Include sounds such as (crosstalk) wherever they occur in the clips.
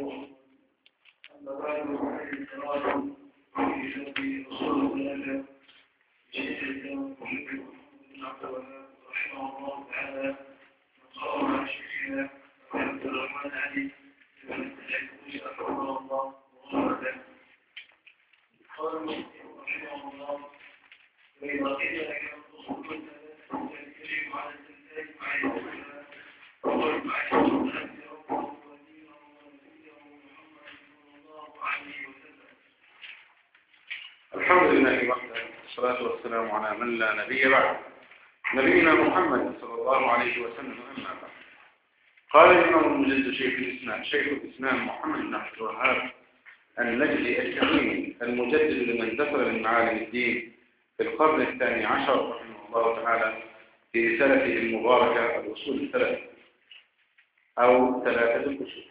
أما بعد فإن الكرام في شرح أصول الثلاثة لشيخ الإسلام محمد بن عبد الوهاب رحمه الله تعالى علي بن الحكومي رحمه الله وغفر له قال رحمه الله وإذا قيل لك أصول الثلاثة يجب على الإنسان صلى الله الحمد لله وحده والصلاة والسلام على من لا نبي بعد. نبينا محمد صلى الله عليه وسلم أما بعد. قال الإمام المجد شيخ الإسلام شيخ الإسلام محمد بن عبد الوهاب النجدي الكريم المجدد لمن دخل من معالم الدين في القرن الثاني عشر رحمه الله تعالى في رسالته المباركة الأصول الثلاثة أو ثلاثة الأصول.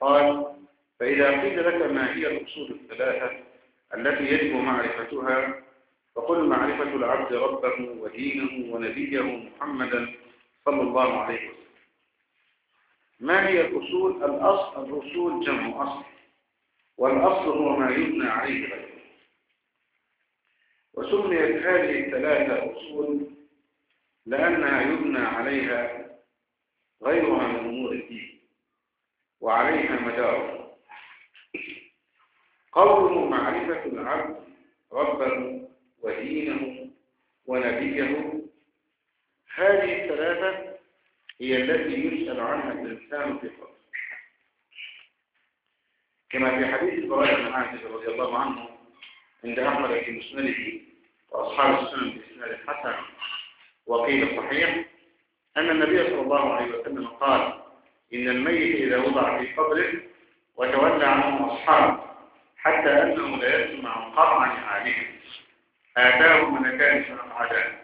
قال فإذا قيل لك ما هي الأصول الثلاثة التي يجب معرفتها فقل معرفة العبد ربه ودينه ونبيه محمدا صلى الله عليه وسلم. ما هي الأصول؟ الأصل الأصول جمع أصل. والأصل هو ما يبنى عليه غيره. وسميت هذه الثلاثة أصول لأنها يبنى عليها غيرها من أمور الدين وعليها مداره قوله معرفة العبد ربه ودينه ونبيه. هذه الثلاثة هي التي يسأل عنها الإنسان في قبره كما في حديث إبراهيم بن عازب رضي الله عنه عند أحمد في مسنده وأصحاب السنن بإسناد الحسن وقيل صحيح أن النبي صلى الله عليه وسلم قال إن الميت إذا وضع في قبره وتولى عنه أصحابه حتى أنه لا يسمع قطع نعالهم آتاهم ملكان فأقعدان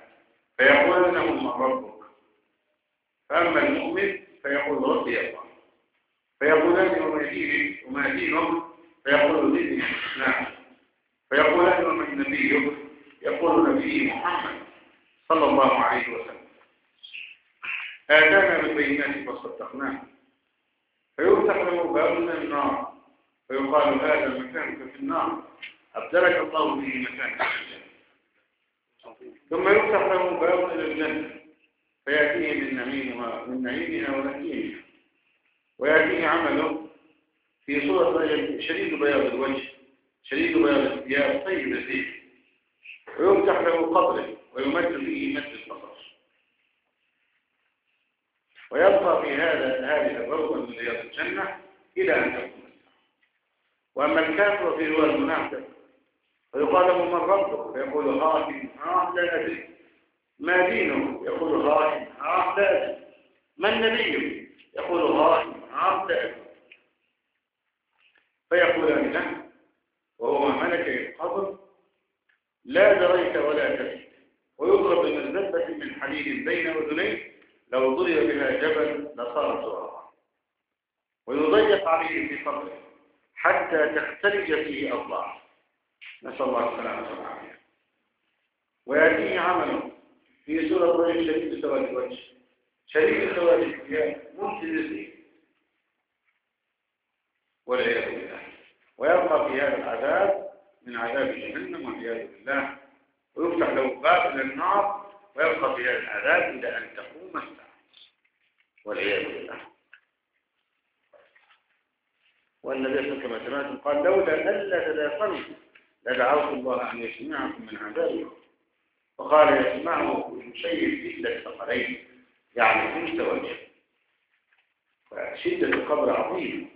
فيقول لهم من ربك. فأما المؤمن فيقول ربي الله فيقولان وما دينك وما دينك فيقول ديني الإسلام فيقولان وما نبيك يقول نبي محمد صلى الله عليه وسلم. آتانا بالبينات فصدقناه فيفتح له باب من النار. فيقال هذا مكانك في النار. أبدلك الله به مكانك في الجنة ثم يفتح له باب إلى الجنة. فيأتيه من نعيمها من نعيمها ونكيمها ويأتيه عمله في صورة شديد بياض الوجه. شديد بياض الثياب. طيب الزيت ويفتح له قبره ويمد فيه مد البصر. ويبقى في هذا هذه الروضة من رياض الجنة إلى أن تكون. وأما الكافر في رواية المنافق فيقال له من ربك؟ فيقول خاتم ها لا أدري. ما دينه؟ يقول خاتم ها لا أدري. من نبيه؟ يقول خاتم ها لا أدري. فيقولان له وهو ملك القبر لا دريت ولا تدري ويضرب بمرزبة من حديد بين أذنيه لو ضرب بها جبل لصار ترابا ويضيق عليه في قبره. حتى تختلج فيه أضلاعه نسأل الله السلامة والعافية. ويأتيه عمله في سورة رجل شديد سواد الوجه. شديد سواد الثياب ممتد الزيت والعياذ بالله. ويبقى في هذا العذاب من عذاب جهنم والعياذ بالله. ويفتح له باب إلى النار. ويبقى في هذا العذاب إلى أن تقوم الساعة. والعياذ بالله. والنبي صلى الله عليه وسلم قال لولا ألا تدافنوا لدعوت الله أن يسمعكم من عذابه وقال يسمعه كل شيء إلا الثقلين يعني انت وجه فشدة القبر عظيمة.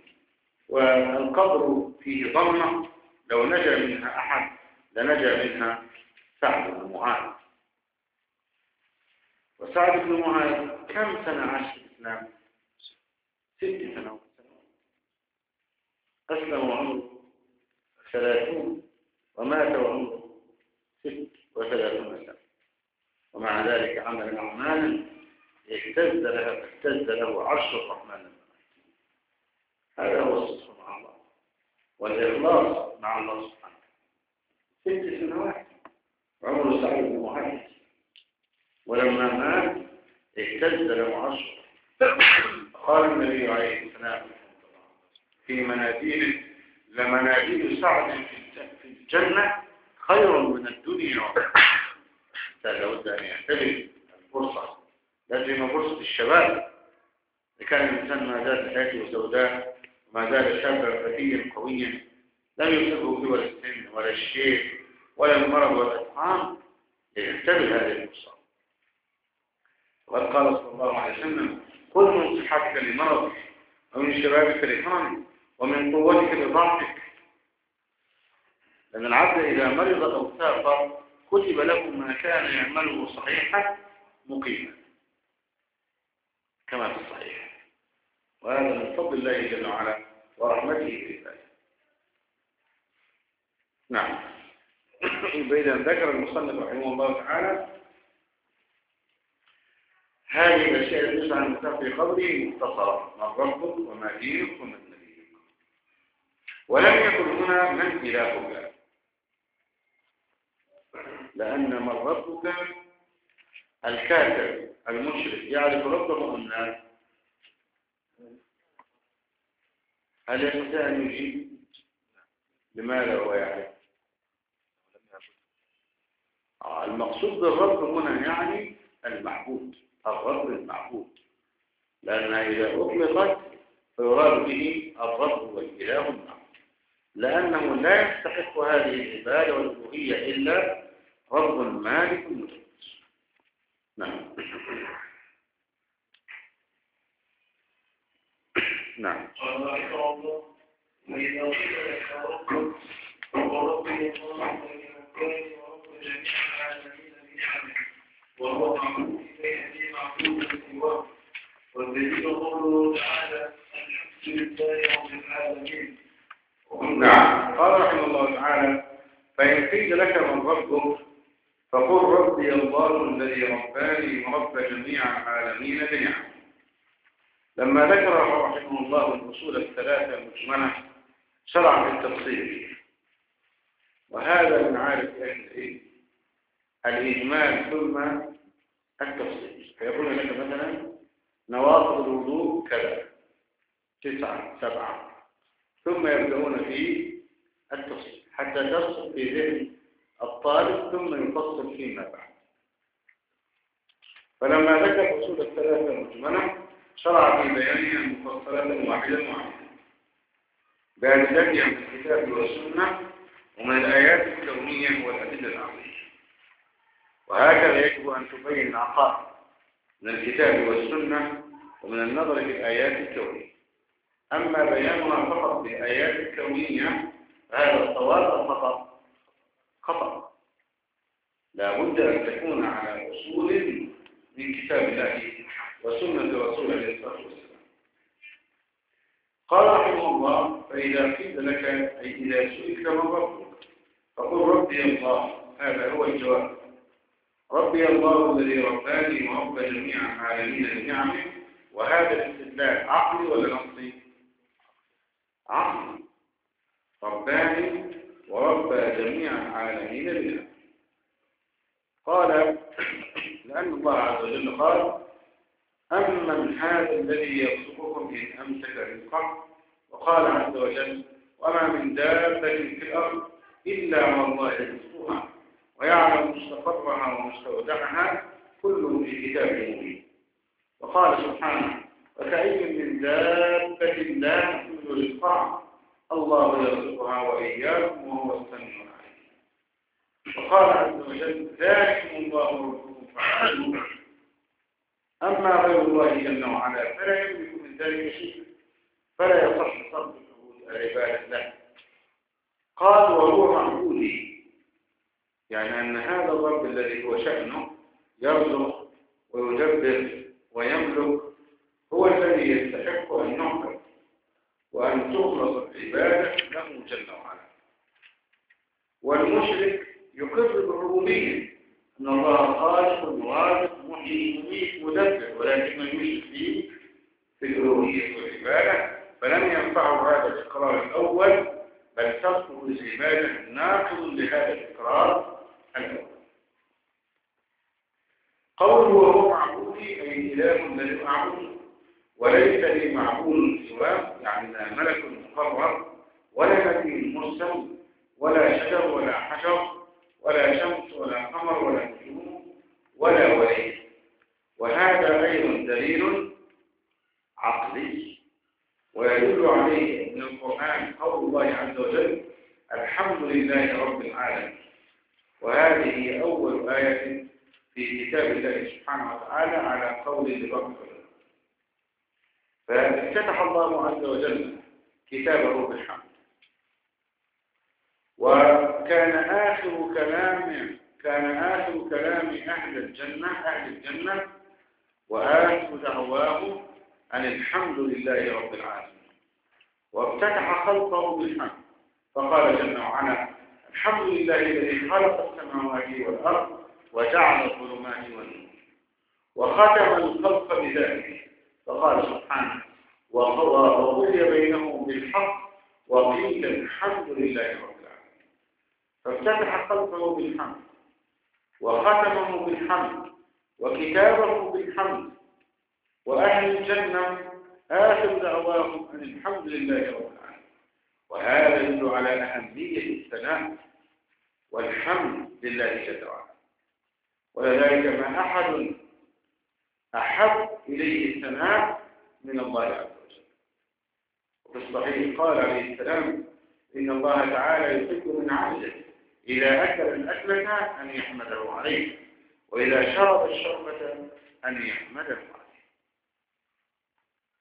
والقبر فيه ضمة لو نجا منها أحد لنجا منها سعد بن معاذ. وسعد بن معاذ كم سنة عاش في الإسلام؟ ست سنوات. أسلم وعمره ثلاثون. ومات وعمره ست وثلاثون سنة. ومع ذلك عمل أعمالا اهتز لها اهتز له عرش الرحمن. هذا هو الصدق مع الله. والإخلاص مع الله سبحانه. ست سنوات. عمر سعيد بن معاذ ولما مات اهتز له عرشه قال النبي عليه السلام في مناديل لمناديل سعد في الجنة خير من الدنيا. لابد أن يحترم الفرصة لازم فرصة الشباب. إذا كان الإنسان ما زال حياته سوداء وما زال شابا فتيا قويا لم يصبه ولا السن ولا الشيخ ولا المرض ولا الإطعام ينتبه هذه الفرصة. وقد قال صلى الله عليه وسلم خذ من صحتك لمرضك ومن شبابك لحرمك ومن قوتك لضعفك لأن العبد إذا مرض أو سافر كتب له ما كان يعمله صحيحا مقيما. كما في الصحيح. وهذا من فضل الله جل وعلا ورحمته في ذلك نعم. إذا ذكر المصنف رحمه الله تعالى هذه الأشياء التسعة المتاحة في قبره مختصرة من ربك وما دينك نبيك ولم يكن هنا من إلهك. لأن من ربك الكافر المشرك. يعرف ربه أن يجيب؟ لماذا هو يعرف؟ المقصود بالرب هنا يعني المعبود الرب المعبود. لأنها إذا أطلقت فيراد به الرب والإله المعبود لأنه لا يستحق هذه العبادة والألوهية إلا رب مالك مدبر نعم. نعم. قال رحمه الله وإذا قيل لك ربك وربي الله ورب جميع العالمين وهو معبود سواه قوله تعالى الحمد لله رب العالمين نعم. قال رحمه الله تعالى فإن قيل لك من ربك فقل ربي الله الذي رباني ورب جميع العالمين بنعمه لما ذكر رحمه الله الأصول الثلاثة المجملة شرع في التفصيل وهذا من عارف أهل العلم. الإجمال ثم التفصيل. فيقول لك مثلا نواقض الوضوء كذا. تسعة سبعة. ثم يبدأون في التفصيل حتى تصل في ذهن الطالب ثم يفصل فيما بعد. فلما ذكر أصول الثلاثة المجملة شرع في بيانها مفصلة واحدة واحدة بأدلتها من الكتاب والسنة ومن الآيات الكونية والأدلة العقلية وهكذا يجب أن تبين العقائد من الكتاب والسنة ومن النظر في الآيات الكونية. أما بيانها فقط بالآيات الكونية فهذا الصواب خطأ خطأ. لا بد أن تكون على أصول من كتاب الله وسنة رسول الله صلى الله عليه وسلم. قال رحمه الله فإذا قيل لك أي إذا سئلت من ربك فقل ربي الله. هذا هو الجواب. ربي الله الذي رباني ورب جميع العالمين بنعمه وهذا الاستدلال عقلي ولا نصي عقلي رباني ورب جميع العالمين بنعمه قال لأن الله عز وجل قال أمن هذا الذي يرزقكم إن أمسك رزقه وقال عز وجل وما من دابة في الأرض إلا على الله يرزقها ويعلم مستقرها ومستودعها كله في كتاب مبين. وقال سبحانه وكأي من دابة لا تحمل رزقها. الله يرزقها وإياكم وهو السميع العليم. وقال عز وجل ذلكم الله ربكم فاعبدوه. أما غير الله جل وعلا فلا يملك من ذلك شيء فلا يصح صرف العبادة له. قال وهو معبودي يعني أن هذا الرب الذي هو شأنه يرزق ويدبر ويملك هو الذي يستحق أن نعبد وأن تخلص العبادة له جل وعلا. والمشرك يقر بالربوبية. أن الله خالق رازق محيي مميت مدبر. ولكن يشرك فيه في الألوهية والعبادة فلم ينفعه هذا الإقرار الأول بل تصبح العبادة ناقض لهذا الإقرار الأول. قوله وهو معبودي أي الإله الذي أعبده وليس لي معبود. يعني ملك مقرر ولا نبي مرسل ولا شجر ولا حجر ولا شمس ولا قمر ولا نجوم ولا ولي. وهذا أيضا دليل عقلي. ويدل عليه من القرآن قول الله عز وجل الحمد لله رب العالمين. وهذه أول آية في كتاب الله سبحانه وتعالى على قول الرب. فافتتح الله عز وجل كتابه بالحمد. وكان آخر كلام كان آخر كلام أهل الجنة أهل الجنة وآخر دعواه أن الحمد لله رب العالمين. وافتتح خلقه بالحمد. فقال جل وعلا الحمد لله الذي خلق السماوات والأرض وجعل الظلمات والنور. وختم الخلق بذلك. فقال سبحانه وقضي بينهم بالحق وقيل الحمد لله رب العالمين. فافتتح خلقه بالحمد وختمه بالحمد وكتابه بالحمد وأهل الجنة آخر دعواهم أن الحمد لله رب العالمين. وهذا يدل على أهمية الثناء والحمد لله جل وعلا. ولذلك ما أحد أحب إليه الثناء من الله عز وجل. وفي الصحيح قال عليه السلام إن الله تعالى يحب من عبده إذا أكل الأكلة أن يحمده عليه وإذا شرب الشربة أن يحمده عليه.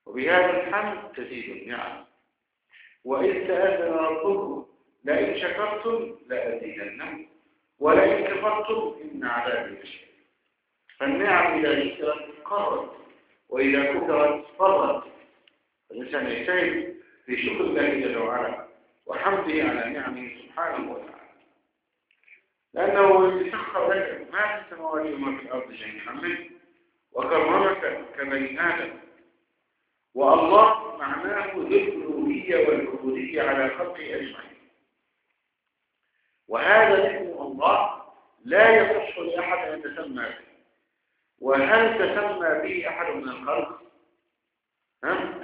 وبهذا الحمد تزيد النعم. وإذ تأذن ربكم لئن شكرتم لأزيدنكم ولئن كفرتم إن عذابي لشديد. فالنعم إذا ذكرت قرت وإذا كثرت فرت الإنسان يجتهد في شكر الله جل وعلا وحمده على نعمه سبحانه وتعالى. لأنه يسخر لك ما في السماوات وما في الأرض جميعا منه. وكرمك كبني آدم. والله معناه ذو الألوهية والعبودية على خلقه أجمعين. وهذا اسم الله لا يصح لأحد أن يتسمى به. وهل تسمى به أحد من الخلق؟ ها؟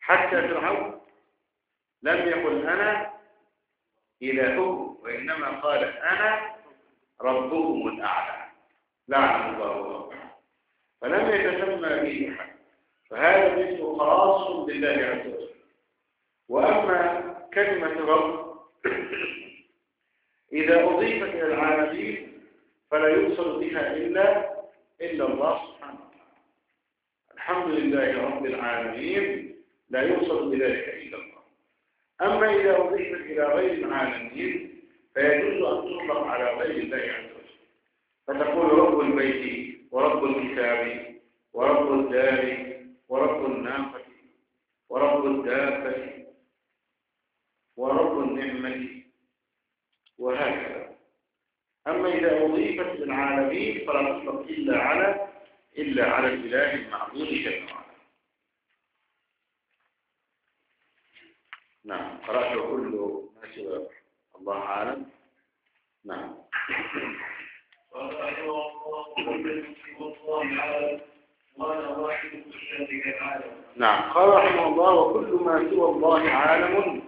حتى فرعون لم يقل أنا إلهه وإنما قال أنا ربهم الأعلى. لعن الله ربه فلم يتسمى به أحد. فهذا الاسم خاص بالله عز وجل. وأما كلمة رب إذا أضيفت إلى العالمين فلا يوصل بها إلا إلا الله سبحانه وتعالى. الحمد لله رب العالمين. لا يوصل بذلك إلا الله. أما إذا أضيفت إلى غير العالمين فيجوز أن تطلق على غير الله عز وجل. فتقول رب البيت ورب الكتاب ورب الدار ورب الناقة ورب الدابة ورب النعمة وهكذا. أما إذا أضيفت للعالمين فلا تطلق إلا على إلا على الإله المعبود جل وعلا نعم. قرأت كل ما سوى الله أعلم. نعم. قال رحمه عالم نعم. قال رحمه الله وكل ما سوى الله عالم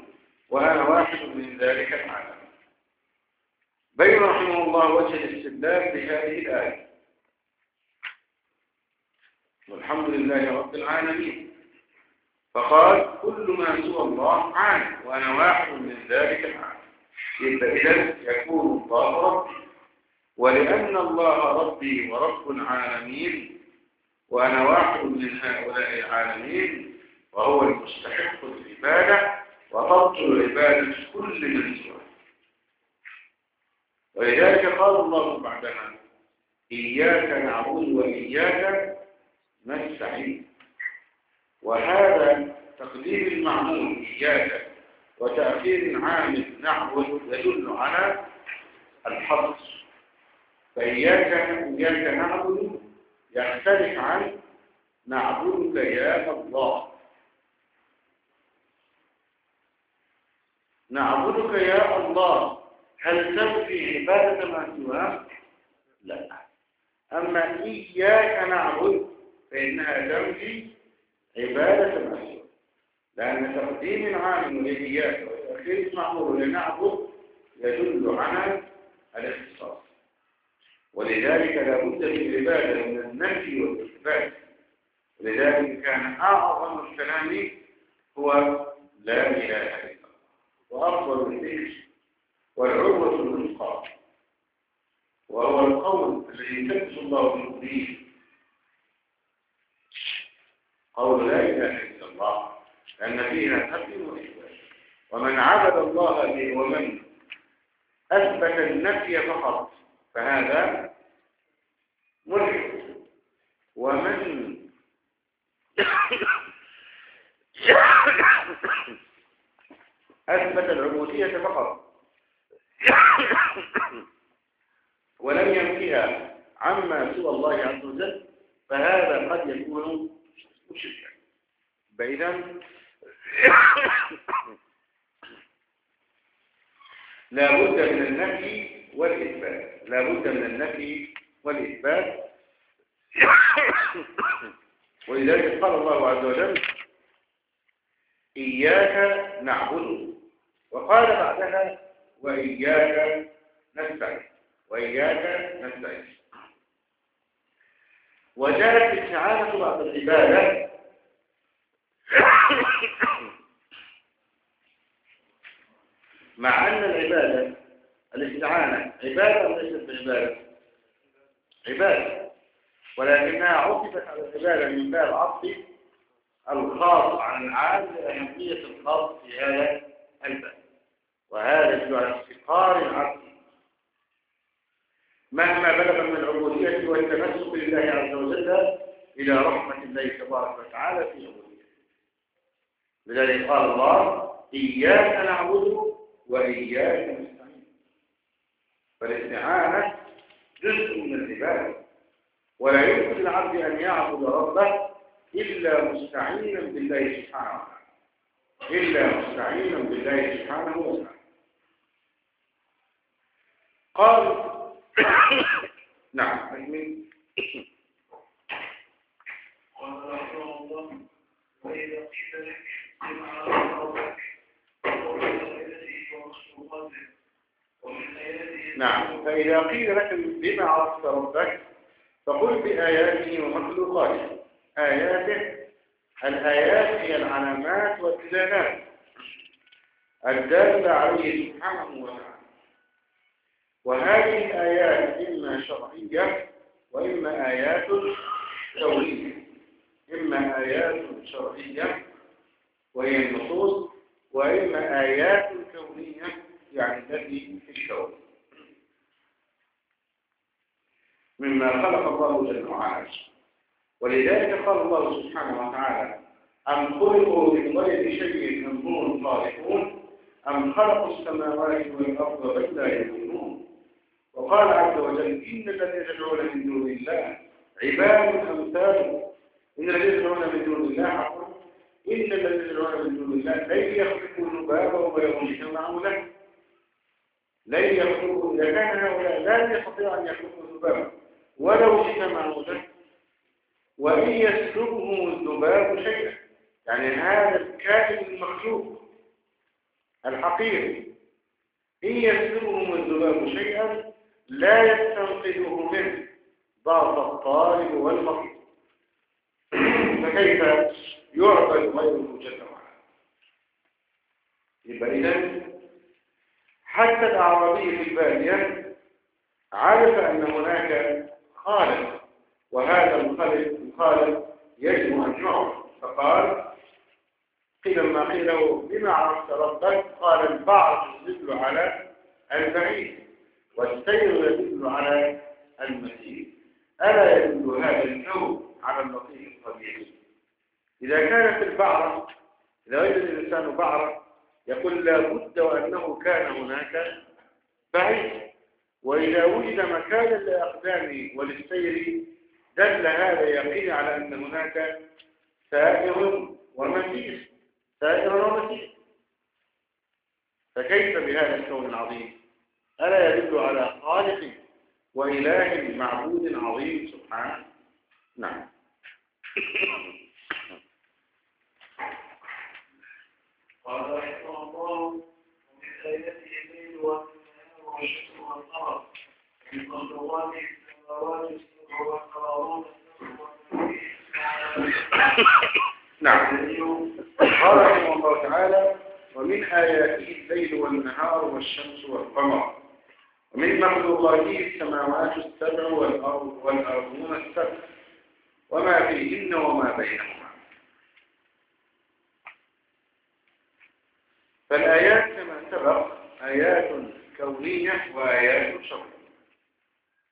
وأنا واحد من ذلك العالم. بين رحمه الله وجه الاستدلال بهذه الآية. والحمد لله رب العالمين. فقال كل ما سوى الله عالم وأنا واحد من ذلك العالم. إذن يكون الله ربي. ولأن الله ربي ورب العالمين وأنا واحد من هؤلاء العالمين وهو المستحق العبادة وتبطل عبادة كل من سواه ولذلك قال الله بعدها. إياك نعبد وإياك نستعين. وهذا تقديم المعمول إياك. وتأخير عامل نعبد يدل على الحصر فإياك إياك نعبد يختلف عن نعبدك يا الله. نعبدك يا الله. هل تنفي عبادة ما سواه؟ لا. أما إياك نعبد فإنها تنفي عبادة مأسورة لأن تقديم العالم لإياك وتأخير المعمول لنعبد يدل على الاختصاص. ولذلك لا بد في العبادة من النفي والإثبات. ولذلك كان أعظم الكلام هو لا إله إلا الله. وأفضل الذكر والعروة الوثقى. وهو القول الذي يثبت الله به قول لا إله إلا الله لأن فيها حد وإثبات ومن عبد الله به ومن أثبت النفي فقط فهذا ملحد ومن أثبت العبودية فقط (coughs) ولم ينفيها عما سوى الله عز وجل فهذا قد يكون مشركا فإذا (coughs) لا بد من النفي والإثبات. لا بد من النفي والإثبات. (coughs) ولذلك قال الله عز وجل إياك نعبد. وقال بعدها وإياك نستعين. وإياك نستعين. وجاءت الاستعانة بعد العبادة. مع أن العبادة الاستعانة عبادة وليست بعبادة. عبادة. ولكنها عطفت على العبادة من باب عطف الخاص عن العام لأهمية الخاص في هذا الباب وهذا على افتقار العبد مهما بلغ من العبودية والتمسك لله عز وجل إلى رحمة الله تبارك وتعالى في عبوديته لذلك قال الله إياك نعبد وإياك نستعين. فالاستعانة جزء من العبادة. ولا يمكن العبد أن يعبد ربه إلا مستعينا بالله سبحانه وتعالى. إلا مستعينا بالله سبحانه وتعالى. قال (coughs) نعم أجمل قال الله قيل لك ربك نعم فإذا قيل لك بما عرفت ربك فقل بآياته ومخلوقاته. آياته الآيات هي العلامات والدلالات الدالة عليه سبحانه وتعالى. وهذه الآيات إما شرعية وإما آيات كونية إما آيات شرعية وهي النصوص وإما آيات كونية يعني التي في الكون مما خلق الله جل وعلا. ولذلك قال الله سبحانه وتعالى أم خلقوا من غير شيء هم الخالقون. أم خلقوا السماوات والأرض بل لا يؤمنون وقال عز وجل إن الذين يدعون من دون الله عباد أمثالكم إن الذين يدعون من دون الله عفوا إن الذين يدعون من دون الله لن يخلقوا ذبابا اجتمعوا له لن يخلقوا إذا كان هؤلاء لا يستطيعوا أن يخلقوا ذبابا ولو اجتمعوا له وإن يسلبهم الذباب شيئا. يعني هذا الكائن المخلوق الحقيقي إن يسلبهم الذباب شيئا لا يستنقذه منه ضعف الطالب والمطلوب فكيف غيره جل وعلا يبقى إذن حتى الأعرابي في البادية عرف أن هناك خالق وهذا الخالق الخالق يجب أن يعرف. فقال قيل ما قيل له بما عرفت ربك؟ قال البعض يدل على البعيد. والسير يدل على المسير. ألا يدل هذا الكون على اللطيف الطبيعي. إذا كانت البعرة إذا وجد الإنسان بعرة يقول لا بد وأنه كان هناك بعيد. وإذا وجد مكانا لأقدامه وللسير دل هذا يقين على أن هناك سائر ومسير. سائر ومسير. فكيف بهذا الكون العظيم؟ ألا يدل على خالق وإله معبود عظيم سبحانه؟ نعم. قال رحمه الله ومن آياته الليل والنهار والشمس والقمر من قدرات السماوات السبع والقمرون نعم. قال رحمه الله تعالى ومن آياته الليل والنهار والشمس والقمر. ومن مخلوقاته السماوات السبع والأرض والأرضون السبع. وما فيهن وما بينهما. فالآيات كما سبق آيات كونية وآيات شرعية.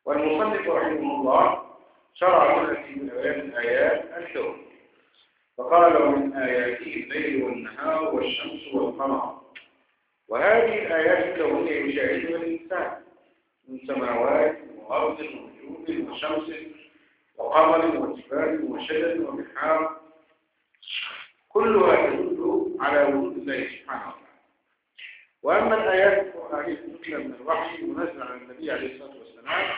والمصنف رحمه الله شرع هنا في بيان الآيات الكونية فقال ومن آياته الليل والنهار والشمس والقمر. وهذه الآيات الكونية يشاهدها الإنسان. من سماوات وأرض ونجوم وشمس وقمر وجبال وشجر وبحار كلها تدل على وجود الله سبحانه وتعالى. وأما الآيات القرآنية المثلى من الوحي المنزل على النبي عليه الصلاة والسلام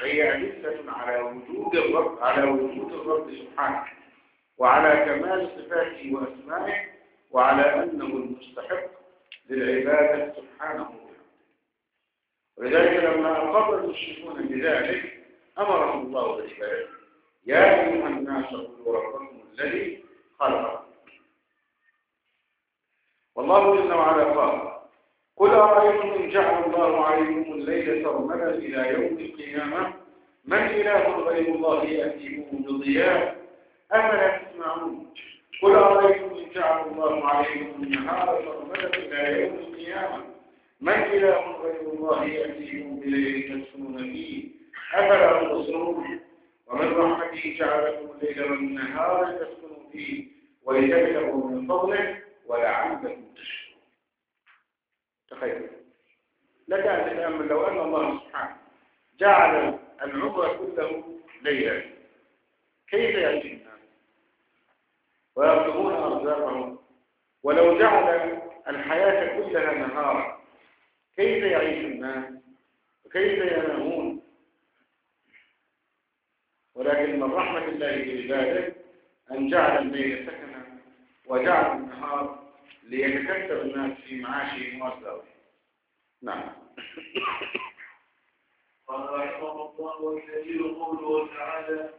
فهي أدلة على وجود الرب على وجود الرب سبحانه وعلى كمال صفاته وأسمائه وعلى أنه المستحق للعبادة سبحانه وتعالى. ولذلك لما أقر المشركون بذلك أمرهم الله بالعبادة يا أيها الناس اعبدوا ربكم الذي خلقكم. والله جل وعلا قال قل أرأيتم إن جعل الله عليكم الليل سرمدا إلى يوم القيامة؟ من إله غير الله يأتيكم بضياء؟ أفلا تسمعون؟ قل أرأيتم إن جعل الله عليكم النهار سرمدا إلى يوم القيامة؟ من إله غير الله يأتيكم بليل تسكنون فيه أفلا تبصرون؟ ومن رحمته جعل لكم الليل والنهار تسكنوا فيه ولتبتغوا من فضله ولعلكم تشكرون. تخيل. لك أن تتأمل لو أن الله سبحانه جعل العمر كله ليلا. كيف يأتي الناس؟ ويطلبون أرزاقهم ولو جعل الحياة كلها نهارا كيف يعيش الناس وكيف ينامون. ولكن من رحمة الله بعباده أن جعل الليل سكنا وجعل النهار ليتكثر الناس في معاشهم وأرزاقهم نعم. قال رحمه الله والدليل قوله تعالى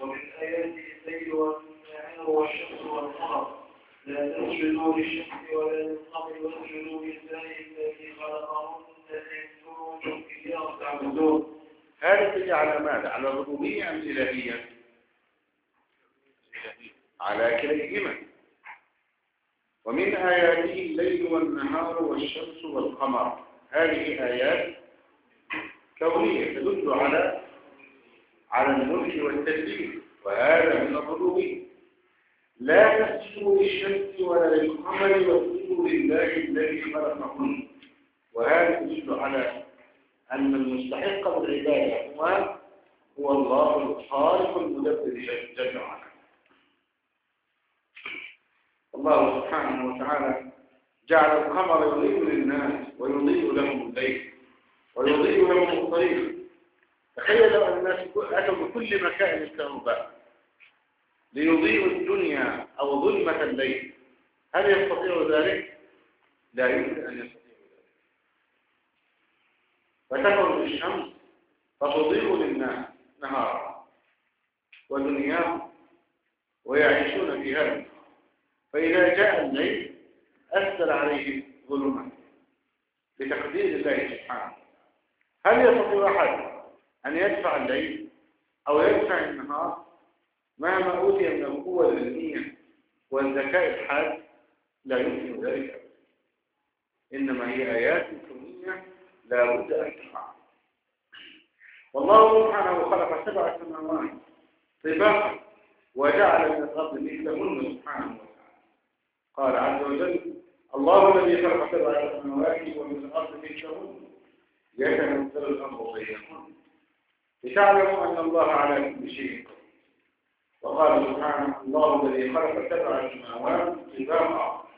ومن آياته الليل والنهار والشمس والقمر. لا تسجدوا للشمس ولا للقمر واسجدوا لله الذي خلقهن إن كنتم إياه هذا تجي على ماذا؟ على الربوبية أم الإلهية؟ على كليهما ومن آياته الليل والنهار والشمس والقمر هذه آيات كونية تدل على على الملك والتدبير وهذا من الربوبية لا تسجدوا للشمس ولا للقمر واسجدوا لله الذي خلقهن. وهذا يدل على أن المستحق بالعبادة هو هو الله الخالق المدبر جل وعلا. الله سبحانه وتعالى جعل القمر يضيء للناس ويضيء لهم الليل ويضيء لهم الطريق. تخيل لو الناس أتوا بكل مكان الكهرباء ليضيئوا الدنيا أو ظلمة الليل. هل يستطيع ذلك؟ لا يمكن أن يستطيع ذلك. فتخرج الشمس فتضيء للناس نهارا ودنياهم ويعيشون في هذا فإذا جاء الليل أثر عليه ظلما بتقدير الله سبحانه. هل يستطيع أحد أن يدفع الليل أو يدفع النهار؟ مهما أوتي من القوة العلمية والذكاء الحاد لا يمكن ذلك. إنما هي آيات كونية لا بد أن تفعل والله سبحانه خلق سبع سماوات طباقا وجعل من الأرض مثلهن سبحانه وتعالى. قال عز وجل الله الذي خلق سبع سماوات ومن الأرض مثلهن يتنزل الأمر بينهن. لتعلموا أن الله على كل شيء قدير. وقال سبحانه الله الذي خلق سبع سماوات طباقا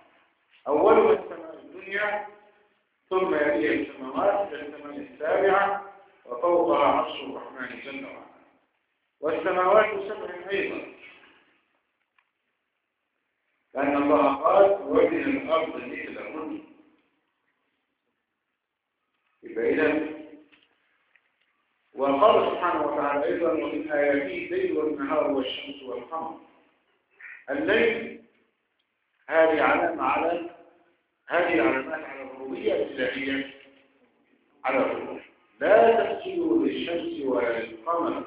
أولها السماء الدنيا ثم يأتي السماوات إلى السماء السابعة وفوقها عرش الرحمن جل وعلا. والسماوات سبع أيضا. لأن الله قال ومن الأرض مثلهن إذا وقال سبحانه وتعالى أيضا ومن آياته الليل والنهار والشمس والقمر. الليل هذه علامة على هذه علامات على الربوبية الإلهية على الربوبية. لا تسجدوا للشمس ولا للقمر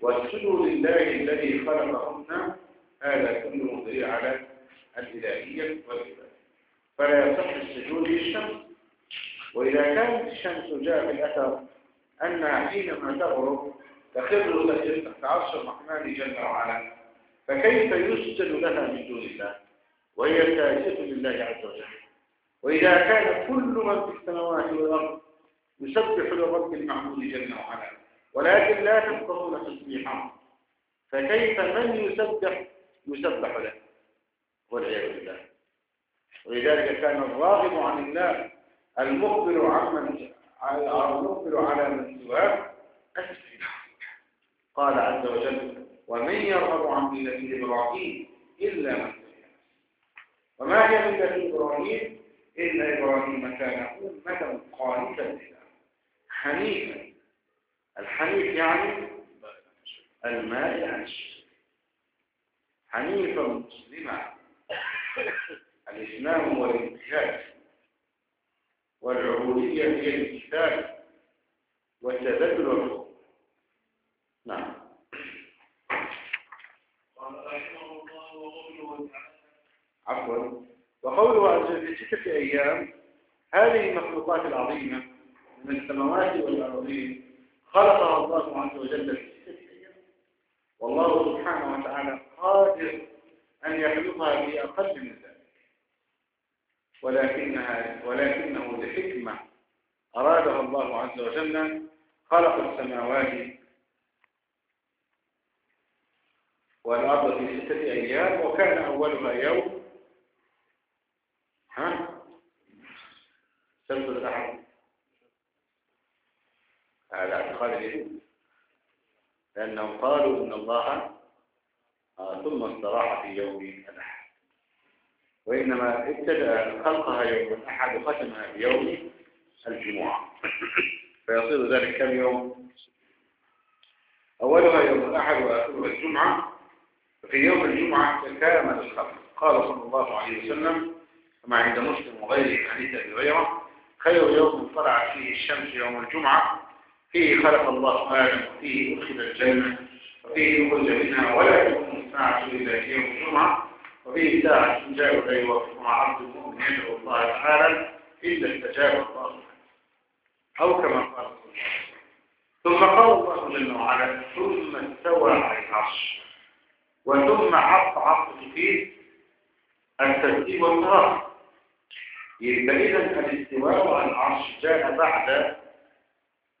واسجدوا لله الذي خلقهن. هذا كله دليل على الإلهية والعبادة فلا يصح السجود للشمس. وإذا كانت الشمس جاء في الأثر أنها حينما تغرب تخر تحت عرش الرحمن جل وعلا فكيف يسجد لها من دون الله؟ وهي ساجدة لله عز وجل. وإذا كان كل من في السماوات والأرض يسبح لرب المعبود جل وعلا ولكن لا تفقهون تسبيحهم فكيف من يسبح؟ يسبح له. والعياذ بالله. ولذلك كان الراغب عن الله المخبر عمن المخبر على من سواه. قال عز وجل ومن يرغب عن ملة إبراهيم إلا من وما هي ملة إبراهيم؟ إلا إبراهيم كان أمة قانتا لله حنيفا. الحنيف يعني المال عن الشرك. حنيفا مسلما. الإسلام هو والعبودية هي والتبدل والحقوق نعم. قال رحمه الله وقوله تعالى عفوا. وقوله عز وجل في ستة أيام هذه المخلوقات العظيمة من السماوات والأرضين خلقها الله عز وجل في ستة أيام. والله سبحانه وتعالى قادر أن يخلقها في أقل من ذلك ولكنها ولكنه لحكمة. أرادها الله عز وجل خلق السماوات والأرض في ستة أيام وكان أولها يوم. ها؟ سبت الأحد هذا اعتقاد اليهود لأنهم قالوا إن الله آه، ثم استراح في يوم الأحد. وإنما ابتدأ خلقها يوم الأحد وختمها في يوم الجمعة. (clears throat) فيصير ذلك كم يوم؟ أولها يوم الأحد وآخرها الجمعة. ففي يوم الجمعة تكامل الخلق. قال صلى الله عليه وسلم كما عند مسلم وغيره حديث أبي هريرة خير يوم طلعت فيه الشمس يوم الجمعة. فيه خلق الله آدم وفيه أدخل الجنة وفيه يخرج منها ولا تكون الساعة إلا في يوم الجمعة. وفيه ساعة لا يوافق مع عبد المؤمن يدعو الله تعالى إلا استجاب الله له. أو كما قال ثم قال الله جل وعلا ثم استوى على العرش. وثم عط عطف فيه الترتيب والتراخي يبقى إذا الاستواء على العرش جاء بعد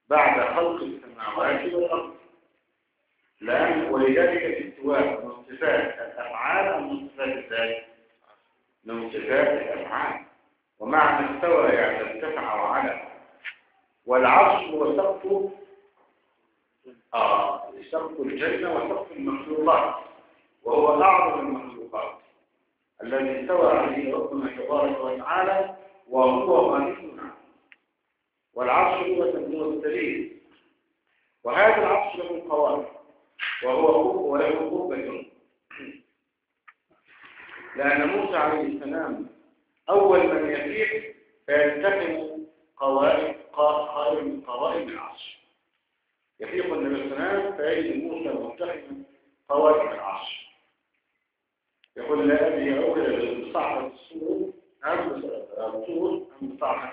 بعد خلق السماوات والأرض. لأن ولذلك الاستواء من صفات الأفعال أم من صفات الذات من صفات الأفعال ومعنى استوى يعني ارتفع وعلى. والعرش هو سقف آه سقف الجنة وسقف المخلوقات. وهو أعظم المخلوقات. الذي استوى عليه ربنا تبارك وتعالى وهو خالقنا. والعرش هو تنزيل الدليل وهذا العرش له قوائم وهو وله قبة لأن موسى عليه السلام أول من يفيق فيلتحم قوائم قوائم العرش. يفيق النبي صلى الله عليه وسلم فيجد موسى ملتحما قوائم العرش. يقول لا أدري أول بصعبة الصور أم الصور أم بصعبة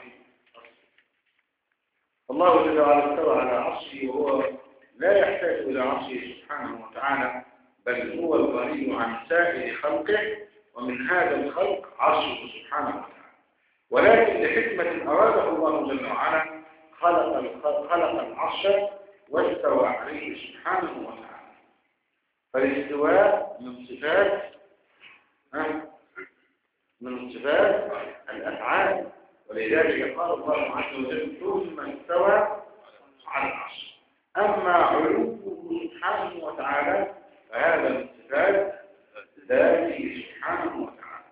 الله جل وعلا استوى على عرشه وهو لا يحتاج إلى عرشه سبحانه وتعالى بل هو الغني عن سائر خلقه ومن هذا الخلق عرشه سبحانه وتعالى. ولكن لحكمة أراده الله جل وعلا خلق خلق العرش واستوى عليه سبحانه وتعالى. فالاستواء من صفات من صفات الأفعال. ولذلك قال الله عز وجل ثم استوى على العرش أما علوه سبحانه وتعالى فهذا من صفات ذاته سبحانه وتعالى.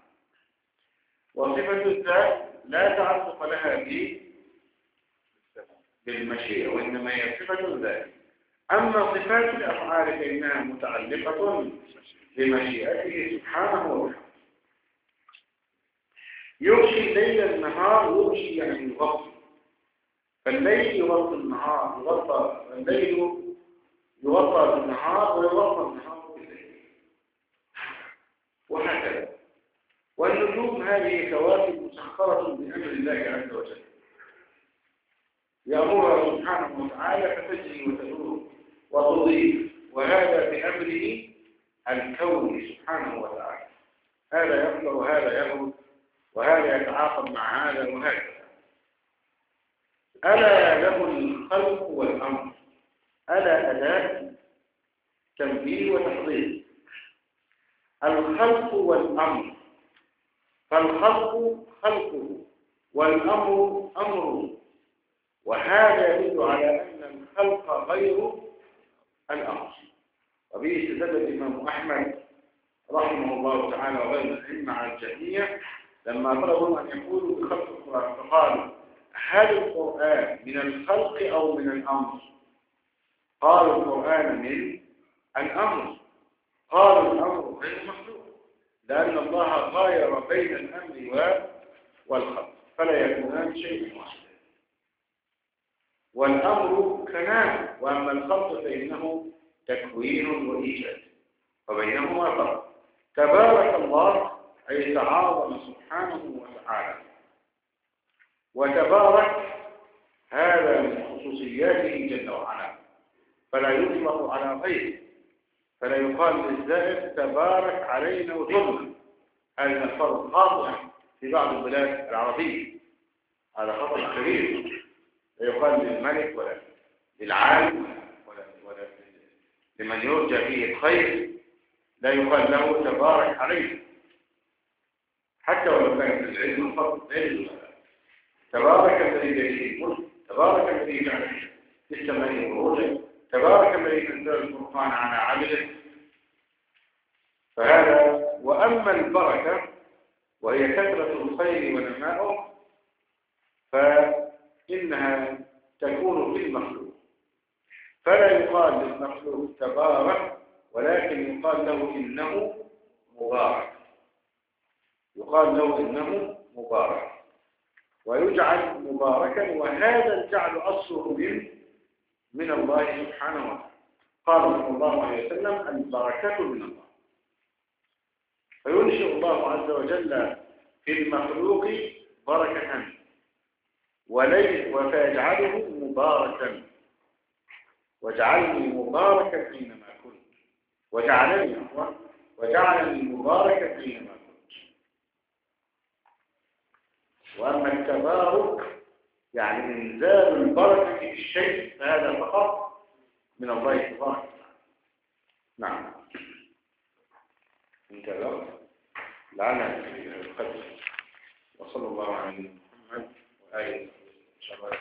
وصفة الذات لا تعلق لها بالمشيئة وإنما هي صفة ذلك أما صفات الأفعال فإنها متعلقة بمشيئته سبحانه وتعالى. يغشي الليل النهار يغشي يعني يغطي فالليل يغطي النهار يغطى الليل يغطى بالنهار ويغطى النهار بالليل. وهكذا. والنجوم هذه كواكب مسخرة بأمر الله عز وجل. يأمرها سبحانه وتعالى فتجري وتدور وتضيف وهذا بأمره الكون سبحانه وتعالى. هذا يطلع وهذا يغرب وهذا يتعاقب مع هذا وهكذا. ألا له الخلق والأمر. ألا أداة تنبيه وتحضير. الخلق والأمر. فالخلق خلقه والأمر أمره. وهذا يدل على أن الخلق غير الأمر. وبه استدل الإمام أحمد رحمه الله تعالى وغير الأئمة على الجهمية لما طلبوا أن يقولوا بخلق القرآن فقالوا هل القرآن من الخلق أو من الأمر؟ قالوا القرآن من الأمر. قالوا الأمر غير مخلوق لأن الله غاير بين الأمر والخلق فلا يكونان شيء واحد. والأمر كنان وأما الخلق فإنه تكوين وإيجاد وبينهما فرق. تبارك الله أي تعاظم سبحانه وتعالى. وتبارك هذا من خصوصياته جل وعلا. فلا يطلق على غيره. فلا يقال للزائر تبارك علينا وظلم هذا الفرق خاطئ في بعض البلاد العربية. هذا خطأ كبير. لا يقال للملك ولا للعالم ولا, ولا لمن يرجى فيه الخير. لا يقال له تبارك عليه حتى ولو كان في العلم فقط لا تبارك الذي بيده الملك تبارك الذي جعل في السماء بروجا تبارك الذي أنزل الفرقان على عبده. فهذا وأما البركة وهي كثرة الخير ونماؤه فإنها تكون في المخلوق. فلا يقال للمخلوق تبارك ولكن يقال له إنه مبارك. يقال له إنه مبارك. ويجعل مباركا وهذا الجعل أصله من من الله سبحانه وتعالى. قال صلى الله عليه وسلم البركة من الله. فينشئ الله عز وجل في المخلوق بركة وليس وفيجعله مباركا. واجعلني مباركا أينما كنت. وجعلني وجعلني مباركا أينما كنت. وأما التبارك يعني إنزال البركة في الشيء فهذا فقط من الله وتعالى. نعم. انتهى لعلنا في القدر. وصلى الله على محمد وآله وصحبه